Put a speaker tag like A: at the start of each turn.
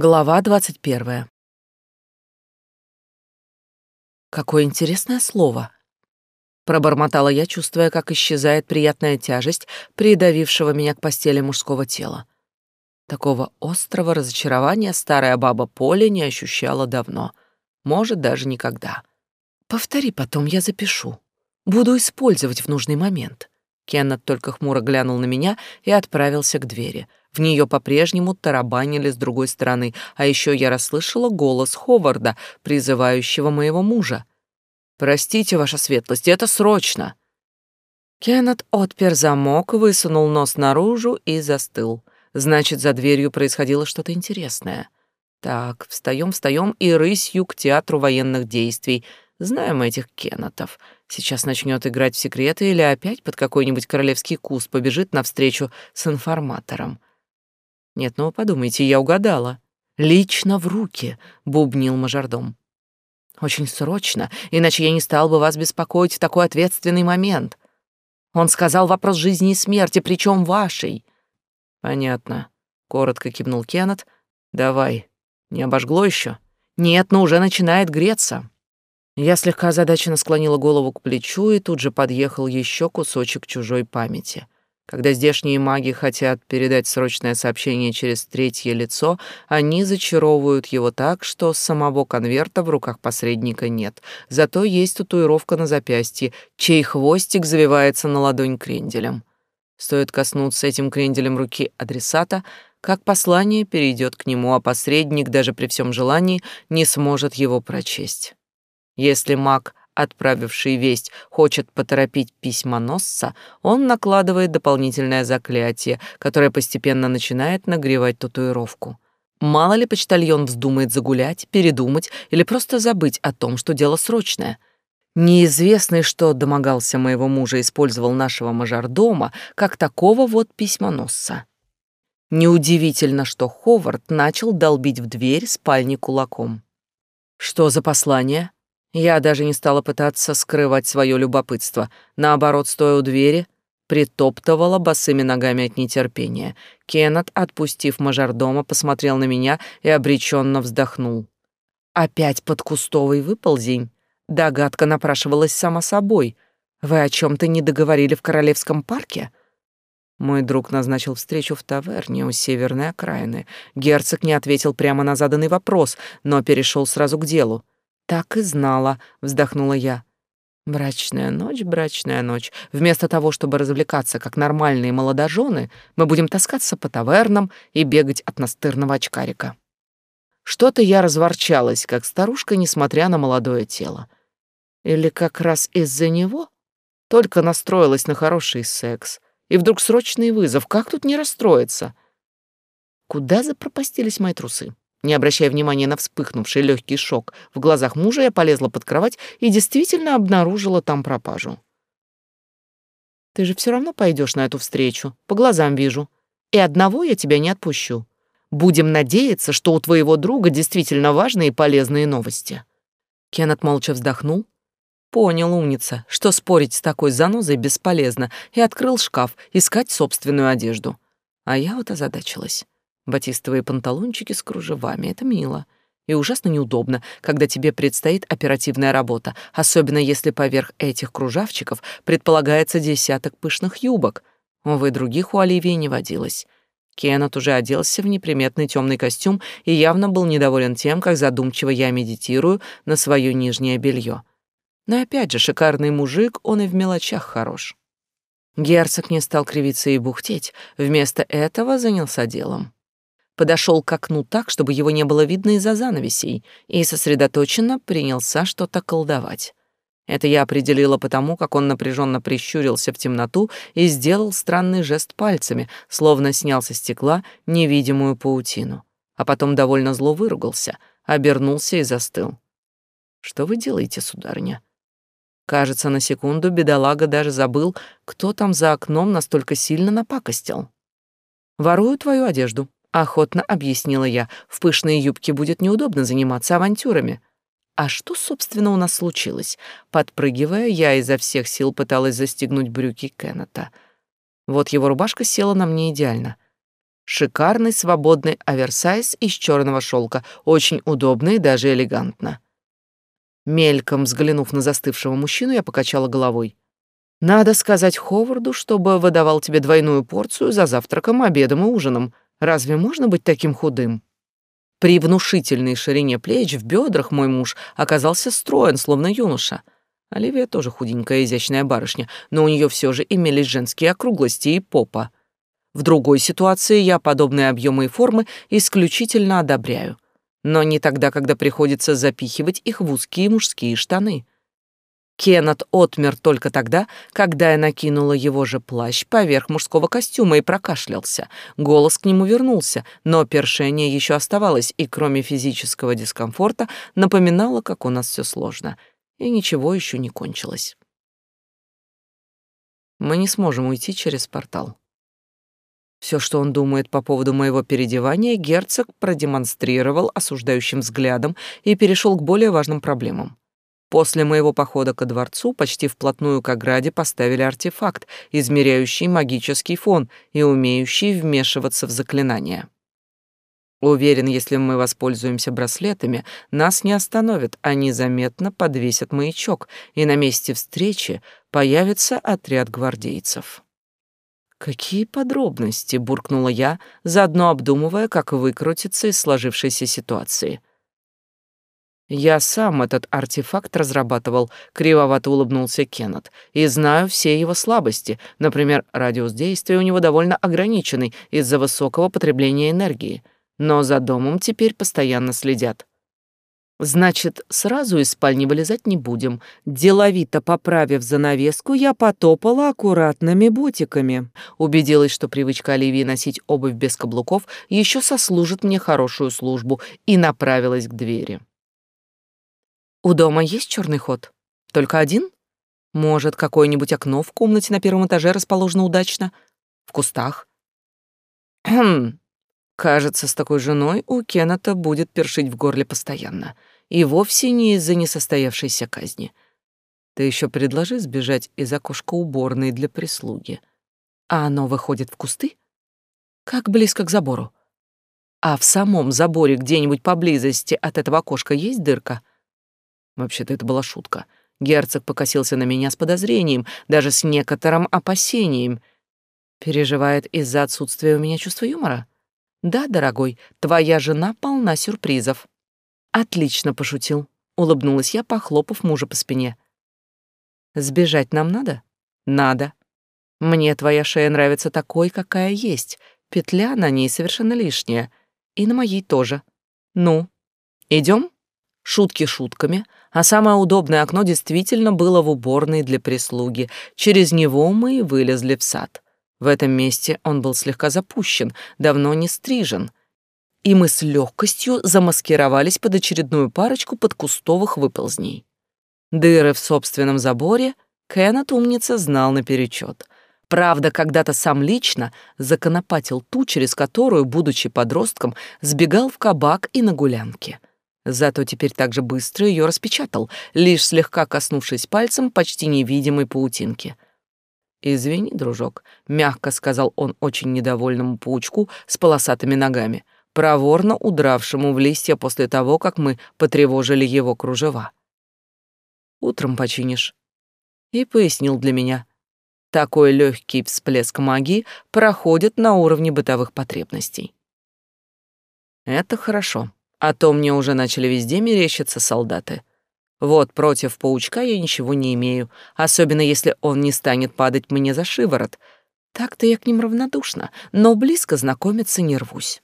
A: Глава двадцать первая. Какое интересное слово. Пробормотала я, чувствуя, как исчезает приятная тяжесть придавившего меня к постели мужского тела. Такого острого разочарования старая баба Поля не ощущала давно. Может, даже никогда. Повтори потом, я запишу. Буду использовать в нужный момент. Кеннет только хмуро глянул на меня и отправился к двери — в нее по-прежнему тарабанили с другой стороны, а еще я расслышала голос Ховарда, призывающего моего мужа. «Простите, ваша светлость, это срочно!» Кеннет отпер замок, высунул нос наружу и застыл. Значит, за дверью происходило что-то интересное. Так, встаем, встаем и рысью к театру военных действий. Знаем этих Кеннетов. Сейчас начнет играть в секреты или опять под какой-нибудь королевский кус побежит навстречу с информатором. Нет, ну подумайте, я угадала. Лично в руки, бубнил мажордом. Очень срочно, иначе я не стал бы вас беспокоить в такой ответственный момент. Он сказал вопрос жизни и смерти, причем вашей. Понятно, коротко кивнул Кеннет. Давай. Не обожгло еще? Нет, но уже начинает греться. Я слегка озадаченно склонила голову к плечу, и тут же подъехал еще кусочек чужой памяти — когда здешние маги хотят передать срочное сообщение через третье лицо, они зачаровывают его так, что самого конверта в руках посредника нет. Зато есть татуировка на запястье, чей хвостик завивается на ладонь кренделем. Стоит коснуться этим кренделем руки адресата, как послание перейдет к нему, а посредник даже при всем желании не сможет его прочесть. Если маг отправивший весть, хочет поторопить письмоносца, он накладывает дополнительное заклятие, которое постепенно начинает нагревать татуировку. Мало ли почтальон вздумает загулять, передумать или просто забыть о том, что дело срочное. Неизвестный, что домогался моего мужа, использовал нашего мажордома как такого вот письмоносца. Неудивительно, что Ховард начал долбить в дверь спальни кулаком. «Что за послание?» Я даже не стала пытаться скрывать свое любопытство. Наоборот, стоя у двери, притоптывала босыми ногами от нетерпения. Кеннет, отпустив мажордома, посмотрел на меня и обреченно вздохнул. «Опять под кустовый выползень?» Догадка напрашивалась сама собой. «Вы о чем то не договорили в Королевском парке?» Мой друг назначил встречу в таверне у северной окраины. Герцог не ответил прямо на заданный вопрос, но перешел сразу к делу. Так и знала, вздохнула я. Брачная ночь, брачная ночь. Вместо того, чтобы развлекаться как нормальные молодожены, мы будем таскаться по тавернам и бегать от настырного очкарика. Что-то я разворчалась, как старушка, несмотря на молодое тело. Или как раз из-за него? Только настроилась на хороший секс. И вдруг срочный вызов. Как тут не расстроиться? Куда запропастились мои трусы? Не обращая внимания на вспыхнувший легкий шок, в глазах мужа я полезла под кровать и действительно обнаружила там пропажу. «Ты же все равно пойдешь на эту встречу, по глазам вижу. И одного я тебя не отпущу. Будем надеяться, что у твоего друга действительно важные и полезные новости». Кеннет молча вздохнул, Понял, умница, что спорить с такой занозой бесполезно, и открыл шкаф искать собственную одежду. А я вот озадачилась. Батистовые панталончики с кружевами — это мило. И ужасно неудобно, когда тебе предстоит оперативная работа, особенно если поверх этих кружавчиков предполагается десяток пышных юбок. Увы, других у Оливии не водилось. Кеннет уже оделся в неприметный темный костюм и явно был недоволен тем, как задумчиво я медитирую на свое нижнее белье. Но опять же, шикарный мужик, он и в мелочах хорош. Герцог не стал кривиться и бухтеть, вместо этого занялся делом подошел к окну так, чтобы его не было видно из-за занавесей, и сосредоточенно принялся что-то колдовать. Это я определила потому, как он напряженно прищурился в темноту и сделал странный жест пальцами, словно снял со стекла невидимую паутину. А потом довольно зло выругался, обернулся и застыл. «Что вы делаете, сударыня?» Кажется, на секунду бедолага даже забыл, кто там за окном настолько сильно напакостил. «Ворую твою одежду», Охотно объяснила я. В пышной юбке будет неудобно заниматься авантюрами. А что, собственно, у нас случилось? Подпрыгивая, я изо всех сил пыталась застегнуть брюки Кеннета. Вот его рубашка села на мне идеально. Шикарный свободный оверсайз из черного шелка, очень удобно и даже элегантно. Мельком взглянув на застывшего мужчину, я покачала головой. Надо сказать Ховарду, чтобы выдавал тебе двойную порцию за завтраком, обедом и ужином. Разве можно быть таким худым? При внушительной ширине плеч в бедрах мой муж оказался строен, словно юноша. Оливия тоже худенькая, изящная барышня, но у нее все же имелись женские округлости и попа. В другой ситуации я подобные объемы и формы исключительно одобряю. Но не тогда, когда приходится запихивать их в узкие мужские штаны. Кеннет отмер только тогда, когда я накинула его же плащ поверх мужского костюма и прокашлялся. Голос к нему вернулся, но першение еще оставалось, и кроме физического дискомфорта напоминало, как у нас все сложно. И ничего еще не кончилось. Мы не сможем уйти через портал. Все, что он думает по поводу моего переодевания, герцог продемонстрировал осуждающим взглядом и перешел к более важным проблемам. После моего похода ко дворцу почти вплотную к ограде поставили артефакт, измеряющий магический фон и умеющий вмешиваться в заклинания. Уверен, если мы воспользуемся браслетами, нас не остановят, они заметно подвесят маячок, и на месте встречи появится отряд гвардейцев. «Какие подробности?» — буркнула я, заодно обдумывая, как выкрутиться из сложившейся ситуации. Я сам этот артефакт разрабатывал, кривовато улыбнулся Кеннет, и знаю все его слабости. Например, радиус действия у него довольно ограниченный из-за высокого потребления энергии. Но за домом теперь постоянно следят. Значит, сразу из спальни вылезать не будем. Деловито поправив занавеску, я потопала аккуратными ботиками. Убедилась, что привычка Оливии носить обувь без каблуков еще сослужит мне хорошую службу, и направилась к двери. У дома есть черный ход? Только один? Может, какое-нибудь окно в комнате на первом этаже расположено удачно? В кустах? Хм. Кажется, с такой женой у Кеннета будет першить в горле постоянно. И вовсе не из-за несостоявшейся казни. Ты еще предложи сбежать из окошка уборной для прислуги. А оно выходит в кусты? Как близко к забору? А в самом заборе где-нибудь поблизости от этого окошка есть дырка? Вообще-то это была шутка. Герцог покосился на меня с подозрением, даже с некоторым опасением. Переживает из-за отсутствия у меня чувства юмора? Да, дорогой, твоя жена полна сюрпризов. Отлично пошутил, улыбнулась я, похлопав мужа по спине. Сбежать нам надо? Надо. Мне твоя шея нравится такой, какая есть. Петля на ней совершенно лишняя. И на моей тоже. Ну, идем? Шутки шутками, а самое удобное окно действительно было в уборной для прислуги. Через него мы и вылезли в сад. В этом месте он был слегка запущен, давно не стрижен. И мы с легкостью замаскировались под очередную парочку подкустовых выползней. Дыры в собственном заборе Кеннет умница знал наперечет. Правда, когда-то сам лично законопатил ту, через которую, будучи подростком, сбегал в кабак и на гулянке — Зато теперь так же быстро ее распечатал, лишь слегка коснувшись пальцем почти невидимой паутинки. «Извини, дружок», — мягко сказал он очень недовольному паучку с полосатыми ногами, проворно удравшему в листья после того, как мы потревожили его кружева. «Утром починишь». И пояснил для меня. Такой легкий всплеск магии проходит на уровне бытовых потребностей. Это хорошо. А то мне уже начали везде мерещиться солдаты. Вот против паучка я ничего не имею, особенно если он не станет падать мне за шиворот. Так-то я к ним равнодушна, но близко знакомиться не рвусь.